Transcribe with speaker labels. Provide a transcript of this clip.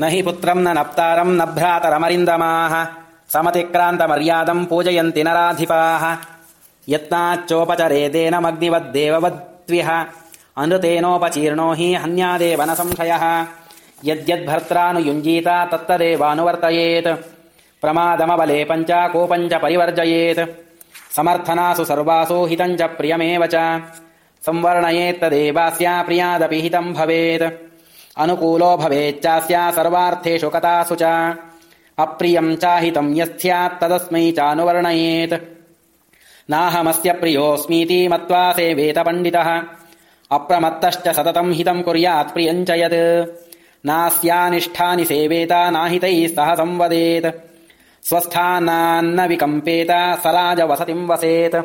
Speaker 1: न हि पुत्रम् न नप्तारम् न भ्रातरमरिन्दमाः। समतिक्रान्तमर्यादम् पूजयन्ति नराधिपाः। यत्नाच्चोपचरेदेनमग्निवद्देववद्विह अनृतेनोपचीर्णो हि हन्यादेव न संशयः। यद्यद्भर्त्रानुयुञ्जीता तत्तदेवानुवर्तयेत्। प्रमादमबले पञ्च कोपञ्च परिवर्जयेत्। समर्थनासु सर्वासु हितम् च प्रियमेव च। संवर्णयेत्तदेवास्या प्रियादपि हितम् भवेत् अनुकूलो भवेच्चास्या सर्वार्थेषु कथासु च। अप्रियम् चाहितम् यस्स्यात्तदस्मै चानुवर्णयेत्। नाहमस्य प्रियोऽस्मीति मत्वा सेवेत पण्डितः अप्रमत्तश्च सततम् हितम् यत्। नास्यानिष्ठानि सेवेत नाहितैः सह संवदेत्। स्वस्थानान्न विकम्पेत स राजवसतिम् वसेत्